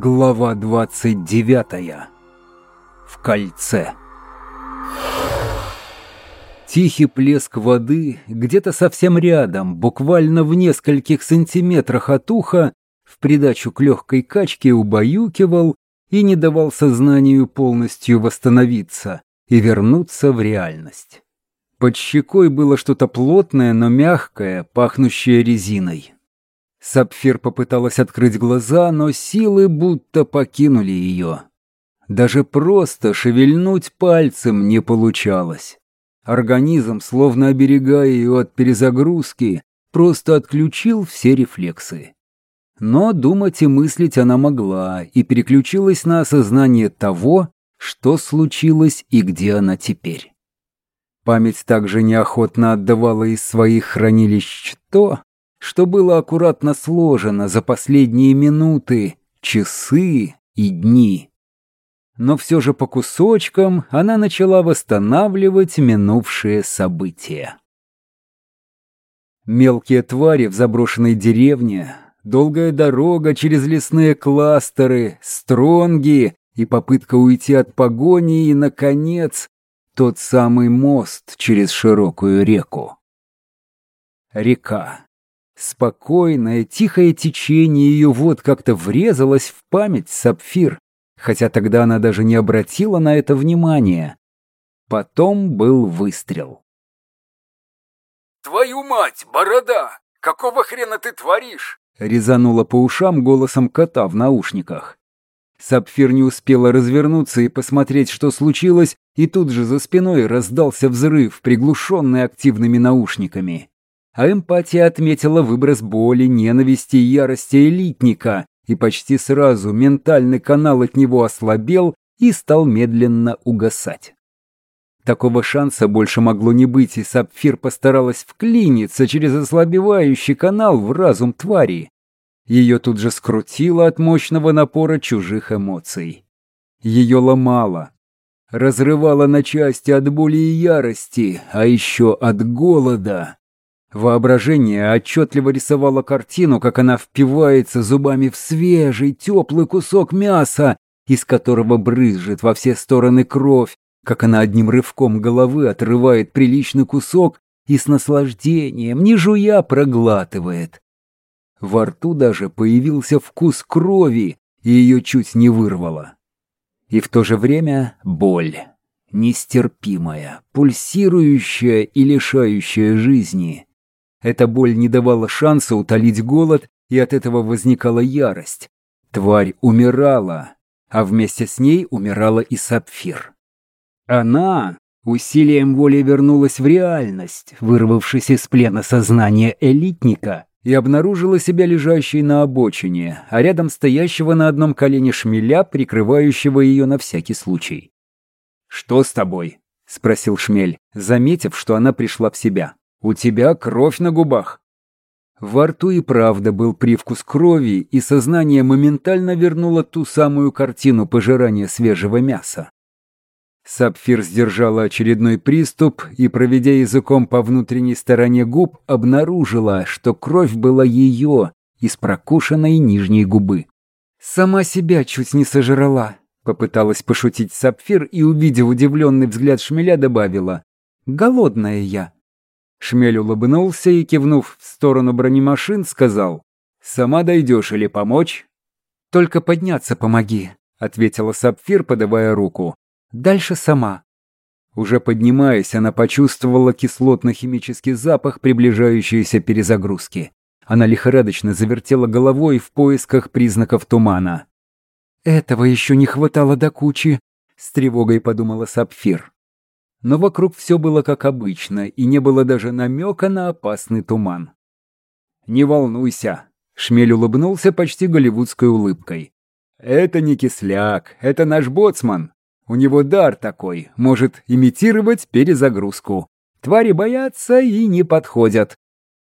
Глава 29. В кольце. Тихий плеск воды где-то совсем рядом, буквально в нескольких сантиметрах от уха, в придачу к легкой качке убаюкивал и не давал сознанию полностью восстановиться и вернуться в реальность. Под щекой было что-то плотное, но мягкое, пахнущее резиной. Сапфир попыталась открыть глаза, но силы будто покинули ее. Даже просто шевельнуть пальцем не получалось. Организм, словно оберегая ее от перезагрузки, просто отключил все рефлексы. Но думать и мыслить она могла и переключилась на осознание того, что случилось и где она теперь. Память также неохотно отдавала из своих хранилищ то, что было аккуратно сложено за последние минуты, часы и дни. Но все же по кусочкам она начала восстанавливать минувшие события. Мелкие твари в заброшенной деревне, долгая дорога через лесные кластеры, стронги и попытка уйти от погони и, наконец, тот самый мост через широкую реку. Река. Спокойное, тихое течение ее вот как-то врезалось в память Сапфир, хотя тогда она даже не обратила на это внимания. Потом был выстрел. «Твою мать, борода! Какого хрена ты творишь?» резанула по ушам голосом кота в наушниках. Сапфир не успела развернуться и посмотреть, что случилось, и тут же за спиной раздался взрыв, приглушенный активными наушниками а эмпатия отметила выброс боли, ненависти и ярости элитника, и почти сразу ментальный канал от него ослабел и стал медленно угасать. Такого шанса больше могло не быть, и Сапфир постаралась вклиниться через ослабевающий канал в разум твари. Ее тут же скрутило от мощного напора чужих эмоций. Ее ломало, разрывало на части от боли и ярости, а еще от голода. Воображение отчетливо рисовало картину, как она впивается зубами в свежий, теплый кусок мяса, из которого брызжет во все стороны кровь, как она одним рывком головы отрывает приличный кусок и с наслаждением, не жуя, проглатывает. Во рту даже появился вкус крови, и ее чуть не вырвало. И в то же время боль, нестерпимая, пульсирующая и лишающая жизни. Эта боль не давала шанса утолить голод, и от этого возникала ярость. Тварь умирала, а вместе с ней умирала и Сапфир. Она усилием воли вернулась в реальность, вырвавшись из плена сознания элитника, и обнаружила себя лежащей на обочине, а рядом стоящего на одном колене шмеля, прикрывающего ее на всякий случай. «Что с тобой?» — спросил шмель, заметив, что она пришла в себя. У тебя кровь на губах». Во рту и правда был привкус крови, и сознание моментально вернуло ту самую картину пожирания свежего мяса. Сапфир сдержала очередной приступ и, проведя языком по внутренней стороне губ, обнаружила, что кровь была ее, из прокушенной нижней губы. «Сама себя чуть не сожрала», — попыталась пошутить Сапфир и, увидев удивленный взгляд шмеля, добавила. «Голодная я». Шмель улыбнулся и, кивнув в сторону бронемашин, сказал, «Сама дойдешь или помочь?» «Только подняться помоги», — ответила Сапфир, подавая руку. «Дальше сама». Уже поднимаясь, она почувствовала кислотно-химический запах приближающейся перезагрузки. Она лихорадочно завертела головой в поисках признаков тумана. «Этого еще не хватало до кучи», — с тревогой подумала Сапфир но вокруг все было как обычно, и не было даже намека на опасный туман. «Не волнуйся», — Шмель улыбнулся почти голливудской улыбкой. «Это не кисляк, это наш боцман. У него дар такой, может имитировать перезагрузку. Твари боятся и не подходят».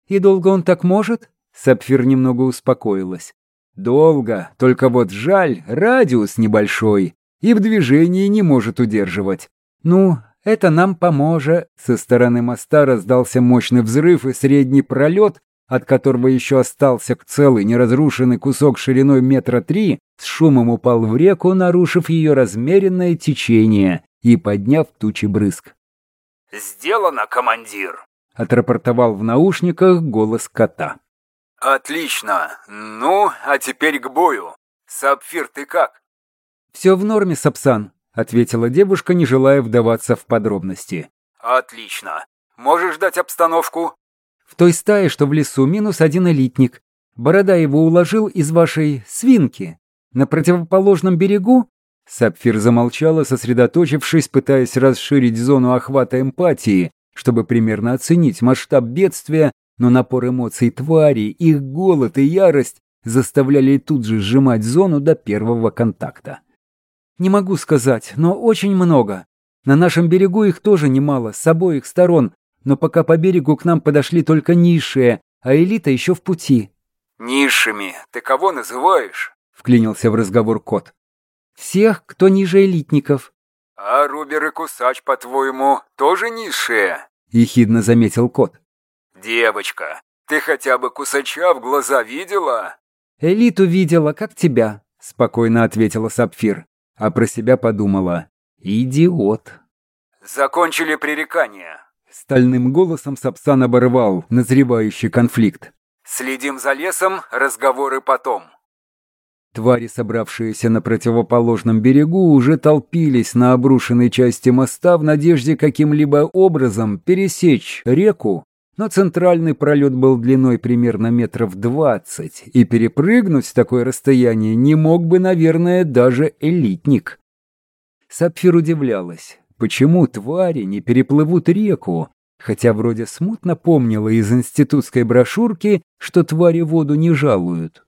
«И долго он так может?» Сапфир немного успокоилась. «Долго, только вот жаль, радиус небольшой и в движении не может удерживать. Ну, это нам поможет. Со стороны моста раздался мощный взрыв, и средний пролет, от которого еще остался целый неразрушенный кусок шириной метра три, с шумом упал в реку, нарушив ее размеренное течение и подняв тучи брызг. «Сделано, командир!» — отрапортовал в наушниках голос кота. «Отлично! Ну, а теперь к бою. Сапфир, ты как?» «Все в норме, Сапсан», — ответила девушка, не желая вдаваться в подробности. «Отлично. Можешь дать обстановку?» «В той стае, что в лесу, минус один элитник. Борода его уложил из вашей свинки. На противоположном берегу...» Сапфир замолчала, сосредоточившись, пытаясь расширить зону охвата эмпатии, чтобы примерно оценить масштаб бедствия, но напор эмоций твари, их голод и ярость заставляли тут же сжимать зону до первого контакта. «Не могу сказать, но очень много. На нашем берегу их тоже немало, с обоих сторон, но пока по берегу к нам подошли только низшие, а элита еще в пути». «Низшими? Ты кого называешь?» — вклинился в разговор кот. «Всех, кто ниже элитников». «А Рубер и Кусач, по-твоему, тоже низшие?» — ехидно заметил кот. «Девочка, ты хотя бы Кусача в глаза видела?» «Элиту видела, как тебя», — спокойно ответила Сапфир, а про себя подумала. «Идиот». «Закончили пререкание». Стальным голосом Сапсан оборвал назревающий конфликт. «Следим за лесом, разговоры потом». Твари, собравшиеся на противоположном берегу, уже толпились на обрушенной части моста в надежде каким-либо образом пересечь реку, но центральный пролет был длиной примерно метров двадцать, и перепрыгнуть такое расстояние не мог бы, наверное, даже элитник. Сапфир удивлялась, почему твари не переплывут реку, хотя вроде смутно помнила из институтской брошюрки, что твари воду не жалуют.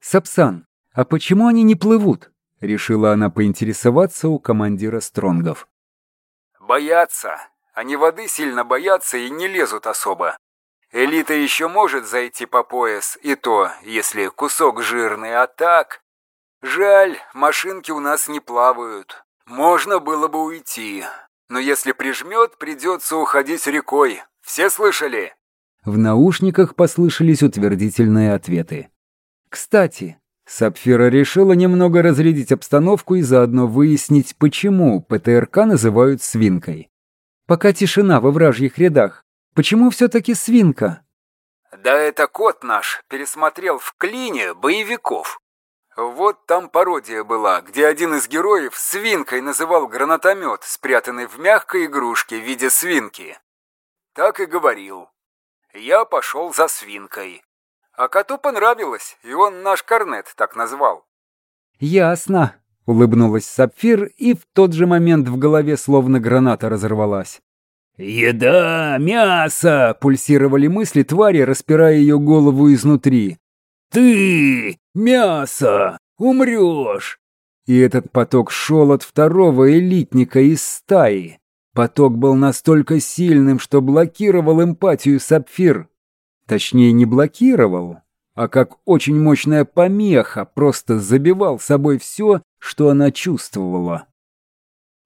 «Сапсан, а почему они не плывут?» — решила она поинтересоваться у командира Стронгов. «Боятся. Они воды сильно боятся и не лезут особо. Элита еще может зайти по пояс, и то, если кусок жирный, а так... Жаль, машинки у нас не плавают. Можно было бы уйти. Но если прижмет, придется уходить рекой. Все слышали?» В наушниках послышались утвердительные ответы. «Кстати, Сапфира решила немного разрядить обстановку и заодно выяснить, почему ПТРК называют свинкой. Пока тишина во вражьих рядах, почему все-таки свинка? Да это кот наш пересмотрел в клине боевиков. Вот там пародия была, где один из героев свинкой называл гранатомет, спрятанный в мягкой игрушке в виде свинки. Так и говорил. Я пошел за свинкой. А коту понравилось, и он наш корнет так назвал. «Ясно», — улыбнулась Сапфир, и в тот же момент в голове словно граната разорвалась. «Еда, мясо!» — пульсировали мысли твари, распирая ее голову изнутри. «Ты, мясо, умрешь!» И этот поток шел от второго элитника из стаи. Поток был настолько сильным, что блокировал эмпатию Сапфир. Точнее, не блокировал, а как очень мощная помеха просто забивал собой все, что она чувствовала.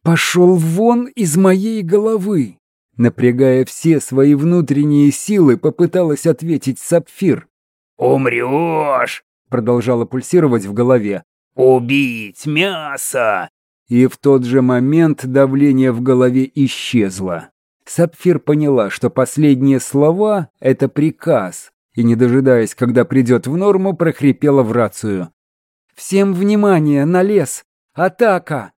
«Пошел вон из моей головы!» Напрягая все свои внутренние силы, попыталась ответить Сапфир. «Умрешь!» — продолжала пульсировать в голове. «Убить мясо!» И в тот же момент давление в голове исчезло. Сапфир поняла, что последние слова — это приказ, и, не дожидаясь, когда придет в норму, прохрипела в рацию. «Всем внимание, на лес! Атака!»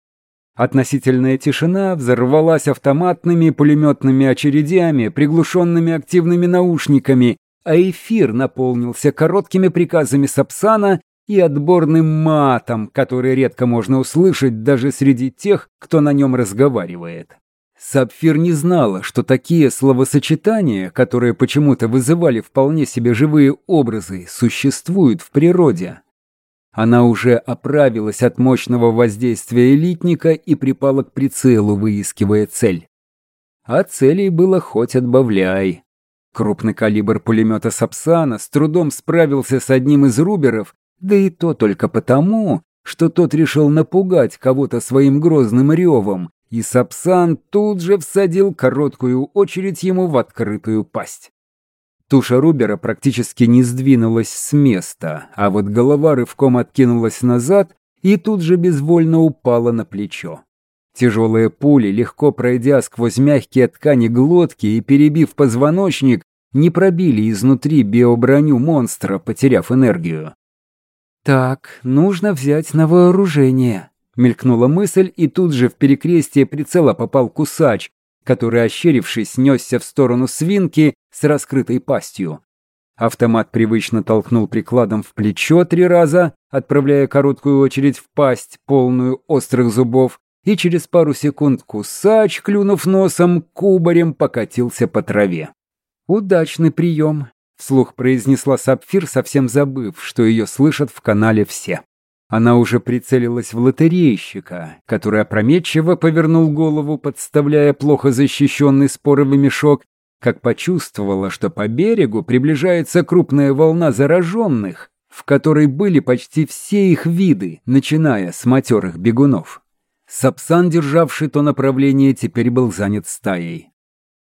Относительная тишина взорвалась автоматными пулеметными очередями, приглушенными активными наушниками, а эфир наполнился короткими приказами Сапсана и отборным матом, который редко можно услышать даже среди тех, кто на нем разговаривает. Сапфир не знала, что такие словосочетания, которые почему-то вызывали вполне себе живые образы, существуют в природе. Она уже оправилась от мощного воздействия элитника и припала к прицелу, выискивая цель. А целей было хоть отбавляй. Крупный калибр пулемета Сапсана с трудом справился с одним из руберов, да и то только потому, что тот решил напугать кого-то своим грозным ревом, и Сапсан тут же всадил короткую очередь ему в открытую пасть. Туша Рубера практически не сдвинулась с места, а вот голова рывком откинулась назад и тут же безвольно упала на плечо. Тяжелые пули, легко пройдя сквозь мягкие ткани глотки и перебив позвоночник, не пробили изнутри биоброню монстра, потеряв энергию. «Так, нужно взять на вооружение», — мелькнула мысль, и тут же в перекрестие прицела попал кусач, который, ощерившись, несся в сторону свинки с раскрытой пастью. Автомат привычно толкнул прикладом в плечо три раза, отправляя короткую очередь в пасть, полную острых зубов, и через пару секунд кусач, клюнув носом, кубарем покатился по траве. «Удачный прием», — вслух произнесла Сапфир, совсем забыв, что ее слышат в канале все. Она уже прицелилась в лотерейщика, который опрометчиво повернул голову, подставляя плохо защищенный споровый мешок, как почувствовала, что по берегу приближается крупная волна зараженных, в которой были почти все их виды, начиная с матерых бегунов. Сапсан, державший то направление, теперь был занят стаей.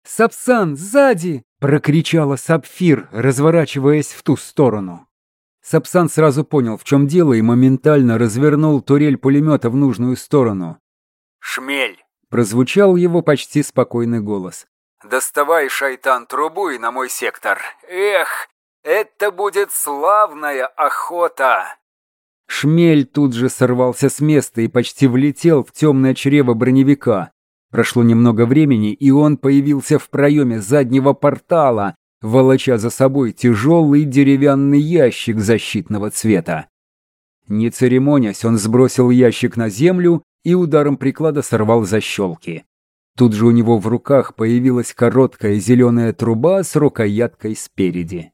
«Сапсан, сзади!» — прокричала Сапфир, разворачиваясь в ту сторону. Сапсан сразу понял, в чем дело, и моментально развернул турель пулемета в нужную сторону. «Шмель!» — прозвучал его почти спокойный голос. «Доставай, шайтан, трубу и на мой сектор. Эх, это будет славная охота!» Шмель тут же сорвался с места и почти влетел в темное чрево броневика. Прошло немного времени, и он появился в проеме заднего портала, волоча за собой тяжелый деревянный ящик защитного цвета. Не церемонясь, он сбросил ящик на землю и ударом приклада сорвал защелки. Тут же у него в руках появилась короткая зеленая труба с рукояткой спереди.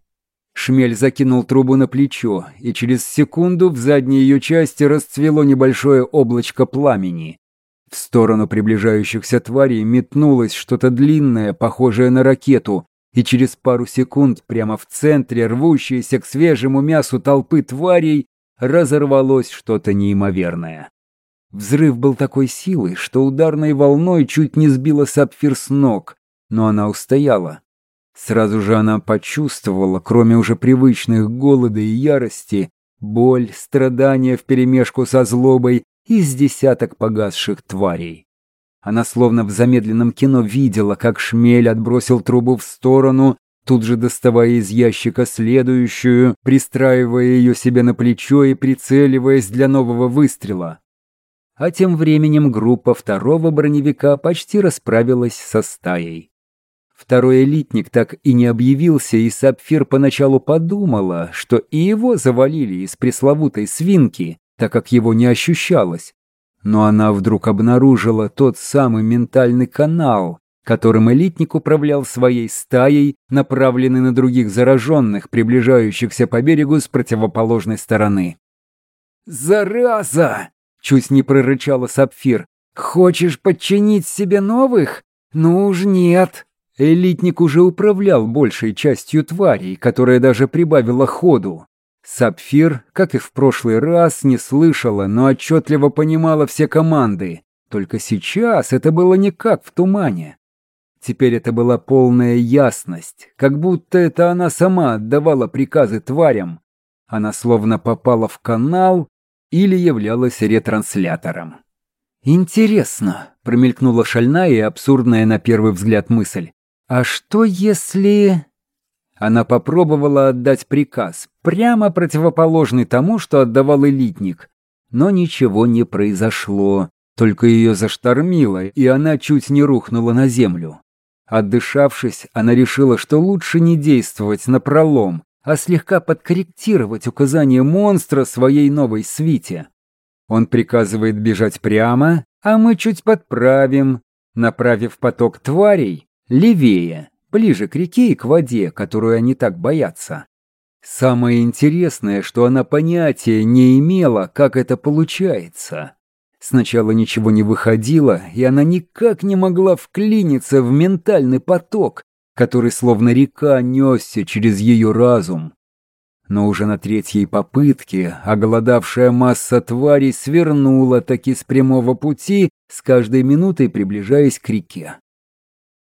Шмель закинул трубу на плечо, и через секунду в задней ее части расцвело небольшое облачко пламени. В сторону приближающихся тварей метнулось что-то длинное, похожее на ракету, и через пару секунд прямо в центре рвущейся к свежему мясу толпы тварей разорвалось что-то неимоверное. Взрыв был такой силой, что ударной волной чуть не сбила сапфир с ног, но она устояла. Сразу же она почувствовала, кроме уже привычных голода и ярости, боль, страдания вперемешку со злобой и с десяток погасших тварей. Она словно в замедленном кино видела, как шмель отбросил трубу в сторону, тут же доставая из ящика следующую, пристраивая ее себе на плечо и прицеливаясь для нового выстрела. А тем временем группа второго броневика почти расправилась со стаей. Второй элитник так и не объявился, и Сапфир поначалу подумала, что и его завалили из пресловутой свинки, так как его не ощущалось. Но она вдруг обнаружила тот самый ментальный канал, которым элитник управлял своей стаей, направленный на других зараженных, приближающихся по берегу с противоположной стороны. «Зараза!» — чуть не прорычала Сапфир. «Хочешь подчинить себе новых? Ну уж нет!» Элитник уже управлял большей частью тварей, которая даже прибавила ходу. Сапфир, как и в прошлый раз, не слышала, но отчетливо понимала все команды. Только сейчас это было не как в тумане. Теперь это была полная ясность, как будто это она сама отдавала приказы тварям. Она словно попала в канал или являлась ретранслятором. «Интересно», — промелькнула шальная и абсурдная на первый взгляд мысль. «А что если...» Она попробовала отдать приказ, прямо противоположный тому, что отдавал элитник. Но ничего не произошло, только ее заштормило, и она чуть не рухнула на землю. Отдышавшись, она решила, что лучше не действовать на пролом, а слегка подкорректировать указания монстра своей новой свите. Он приказывает бежать прямо, а мы чуть подправим, направив поток тварей левее ближе к реке и к воде, которую они так боятся. Самое интересное, что она понятия не имела, как это получается. Сначала ничего не выходило, и она никак не могла вклиниться в ментальный поток, который словно река несся через ее разум. Но уже на третьей попытке оголодавшая масса тварей свернула таки с прямого пути, с каждой минутой приближаясь к реке.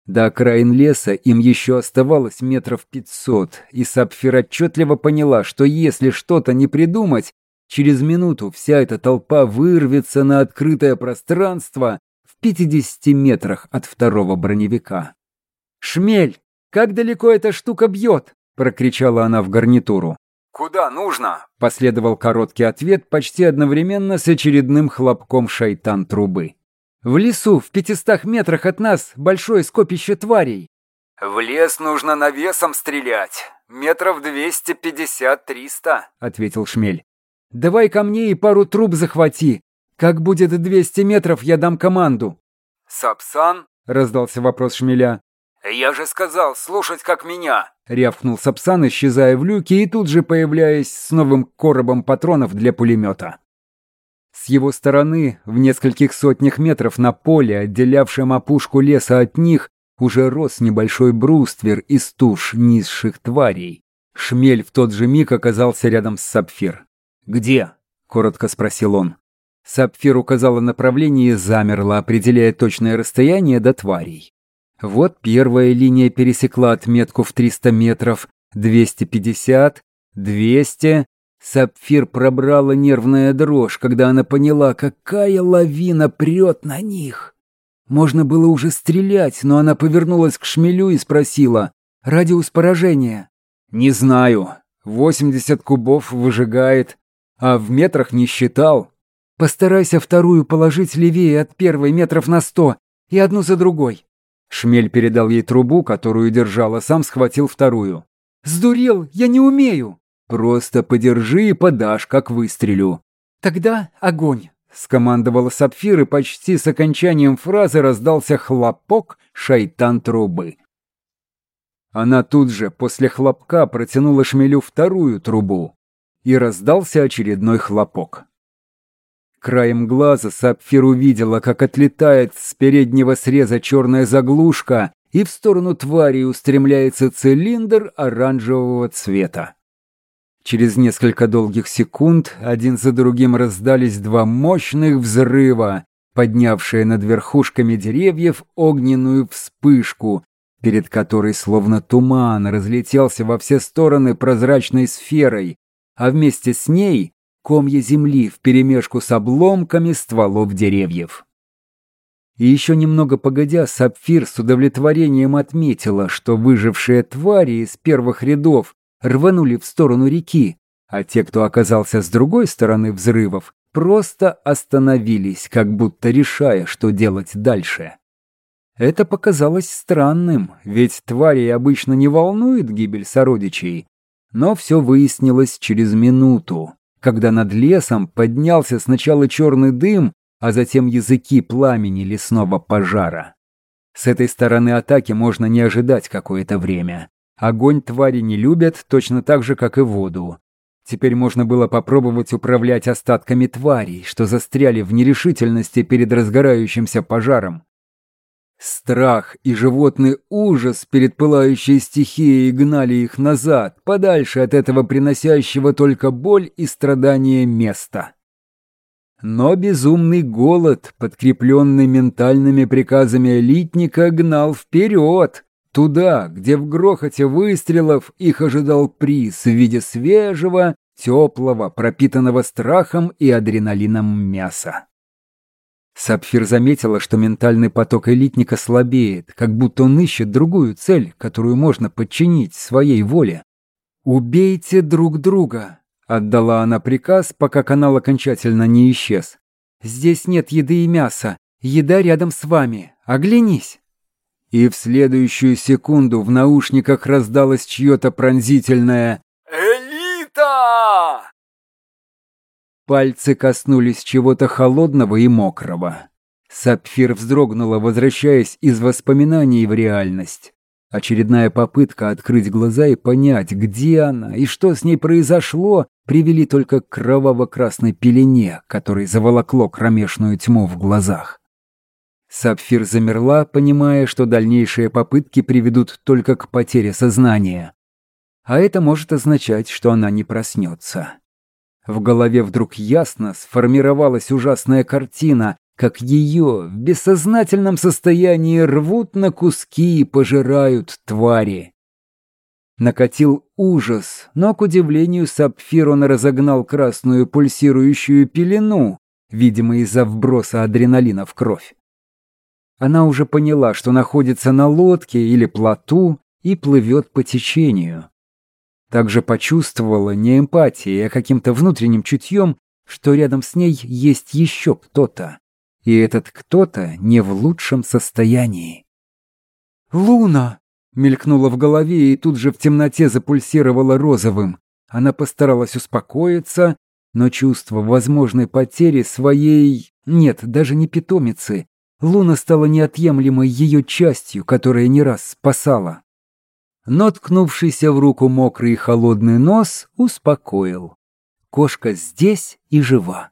До окраин леса им еще оставалось метров пятьсот, и Сапфир отчетливо поняла, что если что-то не придумать, через минуту вся эта толпа вырвется на открытое пространство в 50 метрах от второго броневика. «Шмель, как далеко эта штука бьет?» – прокричала она в гарнитуру. «Куда нужно?» – последовал короткий ответ почти одновременно с очередным хлопком шайтан трубы. В лесу, в пятистах метрах от нас, большое скопище тварей. В лес нужно навесом стрелять. Метров двести пятьдесят-триста, ответил Шмель. Давай ко мне и пару труб захвати. Как будет двести метров, я дам команду. Сапсан? Раздался вопрос Шмеля. Я же сказал, слушать как меня. Рявкнул Сапсан, исчезая в люке и тут же появляясь с новым коробом патронов для пулемета. С его стороны, в нескольких сотнях метров на поле, отделявшем опушку леса от них, уже рос небольшой бруствер из туш низших тварей. Шмель в тот же миг оказался рядом с Сапфир. «Где?» — коротко спросил он. Сапфир указала направление и замерла, определяя точное расстояние до тварей. Вот первая линия пересекла отметку в 300 метров, 250, 200, Сапфир пробрала нервная дрожь, когда она поняла, какая лавина прет на них. Можно было уже стрелять, но она повернулась к шмелю и спросила. «Радиус поражения?» «Не знаю. 80 кубов выжигает. А в метрах не считал». «Постарайся вторую положить левее от первой метров на сто и одну за другой». Шмель передал ей трубу, которую держала, сам схватил вторую. «Сдурел, я не умею!» «Просто подержи и подашь, как выстрелю». «Тогда огонь», — скомандовала Сапфир, и почти с окончанием фразы раздался хлопок шайтан трубы. Она тут же, после хлопка, протянула шмелю вторую трубу, и раздался очередной хлопок. Краем глаза Сапфир увидела, как отлетает с переднего среза черная заглушка, и в сторону твари устремляется цилиндр оранжевого цвета. Через несколько долгих секунд один за другим раздались два мощных взрыва, поднявшие над верхушками деревьев огненную вспышку, перед которой словно туман разлетелся во все стороны прозрачной сферой, а вместе с ней комья земли вперемешку с обломками стволов деревьев. И еще немного погодя, Сапфир с удовлетворением отметила, что выжившие твари из первых рядов рванули в сторону реки, а те, кто оказался с другой стороны взрывов, просто остановились, как будто решая, что делать дальше. Это показалось странным, ведь твари обычно не волнует гибель сородичей. Но все выяснилось через минуту, когда над лесом поднялся сначала черный дым, а затем языки пламени лесного пожара. С этой стороны атаки можно не ожидать какое-то время. Огонь твари не любят, точно так же, как и воду. Теперь можно было попробовать управлять остатками тварей, что застряли в нерешительности перед разгорающимся пожаром. Страх и животный ужас перед пылающей стихией гнали их назад, подальше от этого приносящего только боль и страдания места. Но безумный голод, подкрепленный ментальными приказами элитника, гнал вперед, Туда, где в грохоте выстрелов их ожидал приз в виде свежего, теплого, пропитанного страхом и адреналином мяса. Сапфир заметила, что ментальный поток элитника слабеет, как будто он ищет другую цель, которую можно подчинить своей воле. «Убейте друг друга», — отдала она приказ, пока канал окончательно не исчез. «Здесь нет еды и мяса. Еда рядом с вами. Оглянись». И в следующую секунду в наушниках раздалось чье-то пронзительное «Элита!». Пальцы коснулись чего-то холодного и мокрого. Сапфир вздрогнула, возвращаясь из воспоминаний в реальность. Очередная попытка открыть глаза и понять, где она и что с ней произошло, привели только к кроваво-красной пелене, которой заволокло кромешную тьму в глазах. Сапфир замерла, понимая, что дальнейшие попытки приведут только к потере сознания. А это может означать, что она не проснется. В голове вдруг ясно сформировалась ужасная картина, как ее в бессознательном состоянии рвут на куски и пожирают твари. Накатил ужас, но, к удивлению, Сапфир он разогнал красную пульсирующую пелену, видимо, из-за вброса адреналина в кровь. Она уже поняла, что находится на лодке или плоту и плывет по течению. Также почувствовала не эмпатией, а каким-то внутренним чутьем, что рядом с ней есть еще кто-то. И этот кто-то не в лучшем состоянии. «Луна!» — мелькнула в голове и тут же в темноте запульсировала розовым. Она постаралась успокоиться, но чувство возможной потери своей... Нет, даже не питомицы. Луна стала неотъемлемой ее частью, которая не раз спасала. Но ткнувшийся в руку мокрый и холодный нос успокоил. Кошка здесь и жива.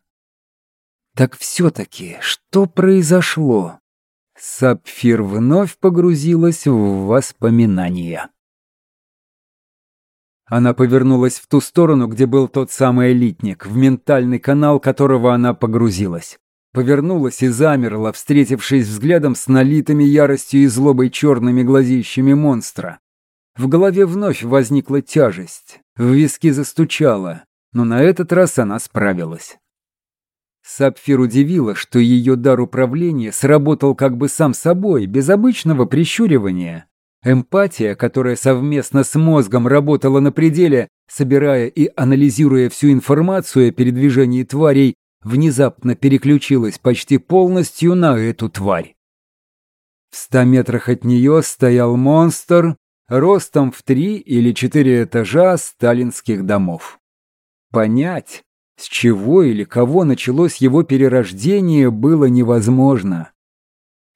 Так все-таки, что произошло? Сапфир вновь погрузилась в воспоминания. Она повернулась в ту сторону, где был тот самый элитник, в ментальный канал которого она погрузилась. Повернулась и замерла, встретившись взглядом с налитыми яростью и злобой черными глазищами монстра. В голове вновь возникла тяжесть, в виски застучала, но на этот раз она справилась. Сапфир удивила, что ее дар управления сработал как бы сам собой, без обычного прищуривания. Эмпатия, которая совместно с мозгом работала на пределе, собирая и анализируя всю информацию о передвижении тварей, внезапно переключилась почти полностью на эту тварь. В ста метрах от нее стоял монстр, ростом в три или четыре этажа сталинских домов. Понять, с чего или кого началось его перерождение, было невозможно.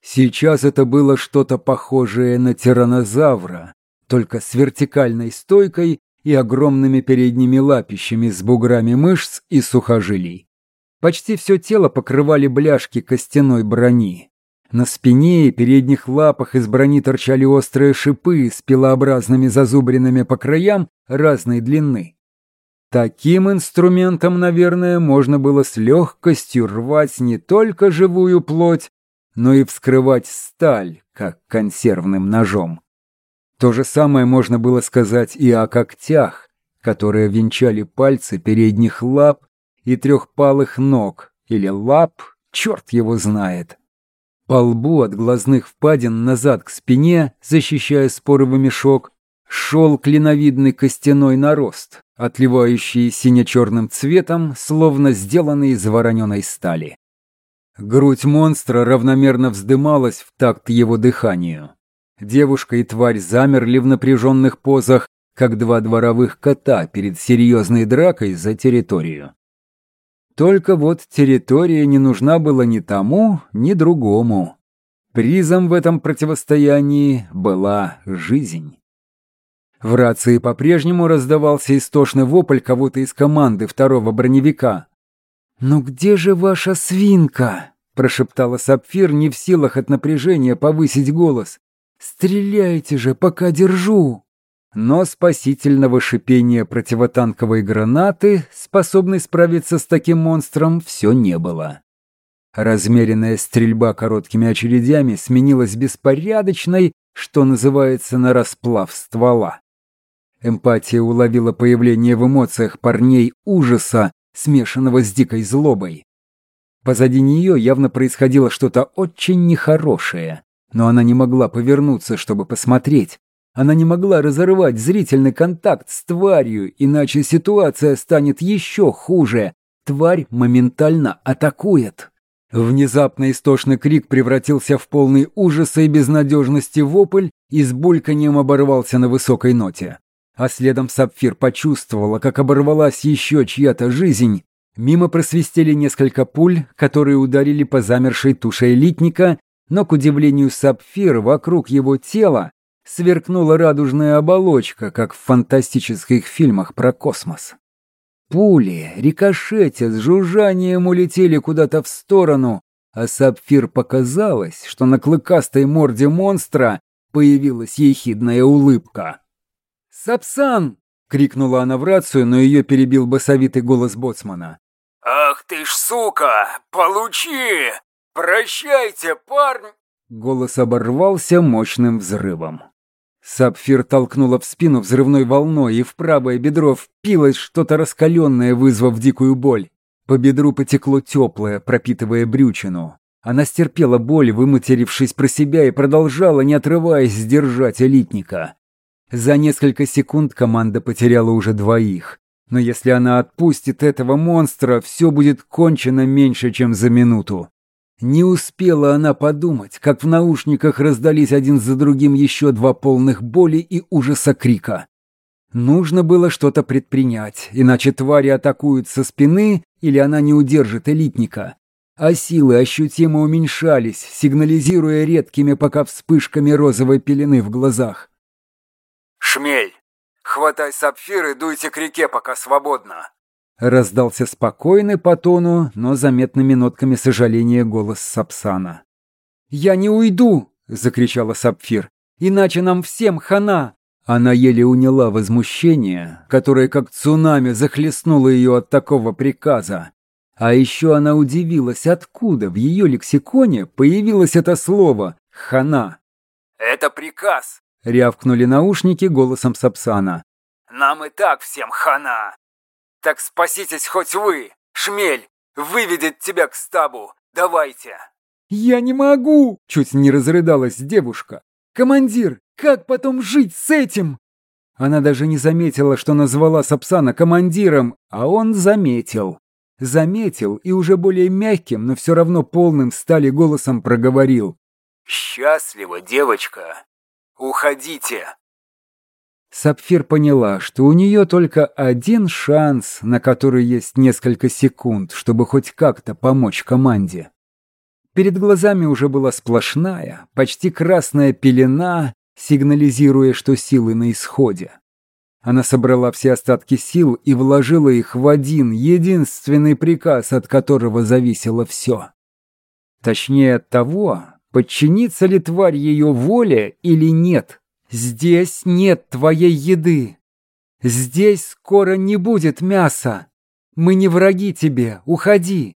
Сейчас это было что-то похожее на тиранозавра, только с вертикальной стойкой и огромными передними лапищами с буграми мышц и сухожилий. Почти все тело покрывали бляшки костяной брони. На спине и передних лапах из брони торчали острые шипы с пилообразными зазубринами по краям разной длины. Таким инструментом, наверное, можно было с легкостью рвать не только живую плоть, но и вскрывать сталь, как консервным ножом. То же самое можно было сказать и о когтях, которые венчали пальцы передних лап и трехпалых ног, или лап, черт его знает. По лбу от глазных впадин назад к спине, защищая споровый мешок, шел клиновидный костяной нарост, отливающий сине-черным цветом, словно сделанный из вороненой стали. Грудь монстра равномерно вздымалась в такт его дыханию. Девушка и тварь замерли в напряженных позах, как два дворовых кота перед серьезной дракой за территорию. Только вот территория не нужна была ни тому, ни другому. Призом в этом противостоянии была жизнь. В рации по-прежнему раздавался истошный вопль кого-то из команды второго броневика. «Ну где же ваша свинка?» – прошептала Сапфир, не в силах от напряжения повысить голос. «Стреляйте же, пока держу!» Но спасительного шипения противотанковой гранаты, способной справиться с таким монстром, все не было. Размеренная стрельба короткими очередями сменилась беспорядочной, что называется, на расплав ствола. Эмпатия уловила появление в эмоциях парней ужаса, смешанного с дикой злобой. Позади нее явно происходило что-то очень нехорошее, но она не могла повернуться, чтобы посмотреть, она не могла разорвать зрительный контакт с тварью, иначе ситуация станет еще хуже. Тварь моментально атакует. Внезапно истошный крик превратился в полный ужаса и безнадежности вопль и с бульканьем оборвался на высокой ноте. А следом Сапфир почувствовала, как оборвалась еще чья-то жизнь. Мимо просвистели несколько пуль, которые ударили по замершей туше элитника, но, к удивлению Сапфир, вокруг его тела сверкнула радужная оболочка, как в фантастических фильмах про космос. Пули, рикошетя, с жужжанием улетели куда-то в сторону, а Сапфир показалось, что на клыкастой морде монстра появилась ехидная улыбка. «Сапсан!» — крикнула она в рацию, но ее перебил басовитый голос боцмана. «Ах ты ж сука! Получи! «Прощайте, парни!» Голос оборвался мощным взрывом. Сапфир толкнула в спину взрывной волной, и в правое бедро впилось что-то раскаленное, вызвав дикую боль. По бедру потекло теплое, пропитывая брючину. Она стерпела боль, выматерившись про себя, и продолжала, не отрываясь, сдержать элитника. За несколько секунд команда потеряла уже двоих. Но если она отпустит этого монстра, все будет кончено меньше, чем за минуту. Не успела она подумать, как в наушниках раздались один за другим еще два полных боли и ужаса крика. Нужно было что-то предпринять, иначе твари атакуют со спины или она не удержит элитника. А силы ощутимо уменьшались, сигнализируя редкими пока вспышками розовой пелены в глазах. «Шмель, хватай сапфир и дуйте к реке, пока свободно!» Раздался спокойный по тону, но заметными нотками сожаления голос Сапсана. «Я не уйду!» — закричала Сапфир. «Иначе нам всем хана!» Она еле уняла возмущение, которое как цунами захлестнуло ее от такого приказа. А еще она удивилась, откуда в ее лексиконе появилось это слово «хана». «Это приказ!» — рявкнули наушники голосом Сапсана. «Нам и так всем хана!» Так спаситесь хоть вы! Шмель! Выведет тебя к стабу! Давайте!» «Я не могу!» — чуть не разрыдалась девушка. «Командир, как потом жить с этим?» Она даже не заметила, что назвала Сапсана командиром, а он заметил. Заметил и уже более мягким, но все равно полным стали голосом проговорил. «Счастлива, девочка! Уходите! Сапфир поняла, что у нее только один шанс, на который есть несколько секунд, чтобы хоть как-то помочь команде. Перед глазами уже была сплошная, почти красная пелена, сигнализируя, что силы на исходе. Она собрала все остатки сил и вложила их в один, единственный приказ, от которого зависело все. Точнее от того, подчинится ли тварь ее воле или нет. Здесь нет твоей еды. Здесь скоро не будет мяса. Мы не враги тебе, уходи.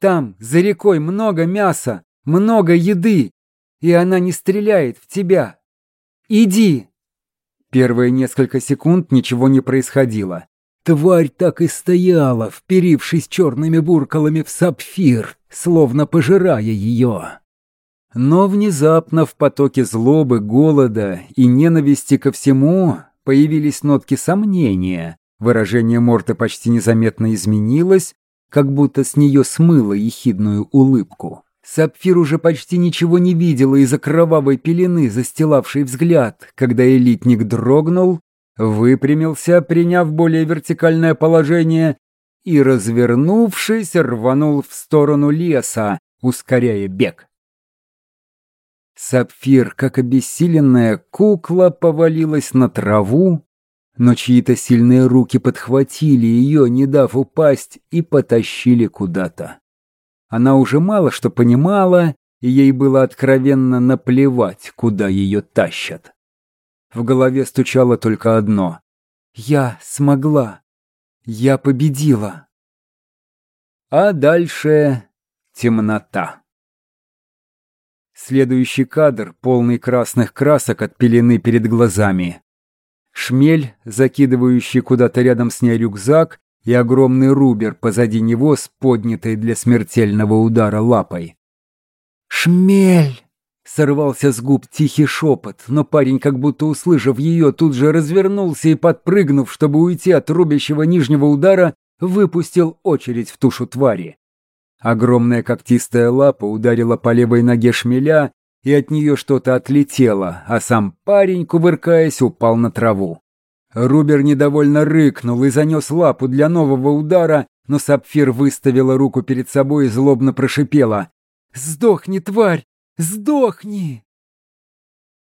Там, за рекой, много мяса, много еды, и она не стреляет в тебя. Иди!» Первые несколько секунд ничего не происходило. Тварь так и стояла, вперившись черными буркалами в сапфир, словно пожирая ее. Но внезапно в потоке злобы, голода и ненависти ко всему появились нотки сомнения. Выражение Морта почти незаметно изменилось, как будто с нее смыло ехидную улыбку. Сапфир уже почти ничего не видела из-за кровавой пелены, застилавшей взгляд, когда элитник дрогнул, выпрямился, приняв более вертикальное положение, и, развернувшись, рванул в сторону леса, ускоряя бег. Сапфир, как обессиленная кукла, повалилась на траву, но чьи-то сильные руки подхватили ее, не дав упасть, и потащили куда-то. Она уже мало что понимала, и ей было откровенно наплевать, куда ее тащат. В голове стучало только одно. «Я смогла! Я победила!» А дальше темнота. Следующий кадр, полный красных красок от пелены перед глазами. Шмель, закидывающий куда-то рядом с ней рюкзак, и огромный рубер позади него с поднятой для смертельного удара лапой. «Шмель!» — сорвался с губ тихий шепот, но парень, как будто услышав ее, тут же развернулся и, подпрыгнув, чтобы уйти от рубящего нижнего удара, выпустил очередь в тушу твари. Огромная когтистая лапа ударила по левой ноге шмеля, и от нее что-то отлетело, а сам парень, кувыркаясь, упал на траву. Рубер недовольно рыкнул и занес лапу для нового удара, но Сапфир выставила руку перед собой и злобно прошипела. «Сдохни, тварь! Сдохни!»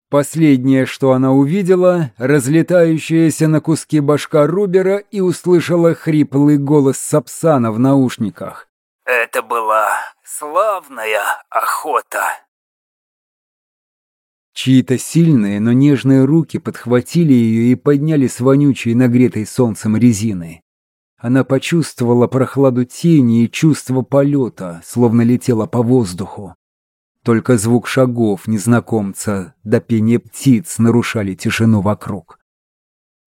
Последнее, что она увидела, разлетающаяся на куски башка Рубера и услышала хриплый голос Сапсана в наушниках. Это была славная охота. Чьи-то сильные, но нежные руки подхватили ее и подняли с вонючей, нагретой солнцем резины. она почувствовала прохладу тени и чувство полета, словно летела по воздуху. Только звук шагов незнакомца до пения птиц нарушали тишину вокруг.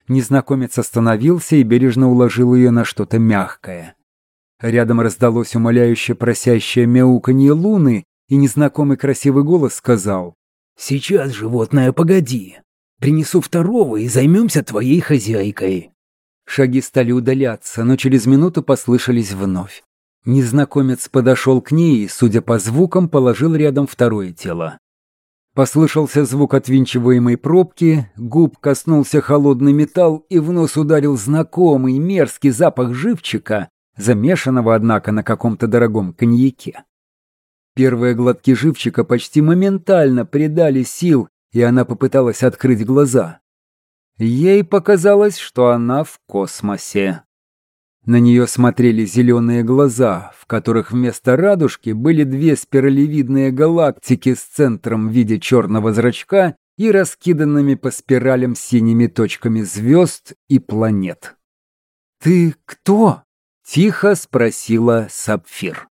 Незнакомец остановился и бережно уложил ее на что-то мягкое. Рядом раздалось умоляюще просящее мяуканье луны, и незнакомый красивый голос сказал «Сейчас, животное, погоди. Принесу второго и займемся твоей хозяйкой». Шаги стали удаляться, но через минуту послышались вновь. Незнакомец подошел к ней и, судя по звукам, положил рядом второе тело. Послышался звук отвинчиваемой пробки, губ коснулся холодный металл и в нос ударил знакомый мерзкий запах живчика, замешанного, однако, на каком-то дорогом коньяке. Первые глотки живчика почти моментально придали сил, и она попыталась открыть глаза. Ей показалось, что она в космосе. На нее смотрели зеленые глаза, в которых вместо радужки были две спиралевидные галактики с центром в виде черного зрачка и раскиданными по спиралям синими точками звезд и планет. «Ты кто?» — тихо спросила Сапфир.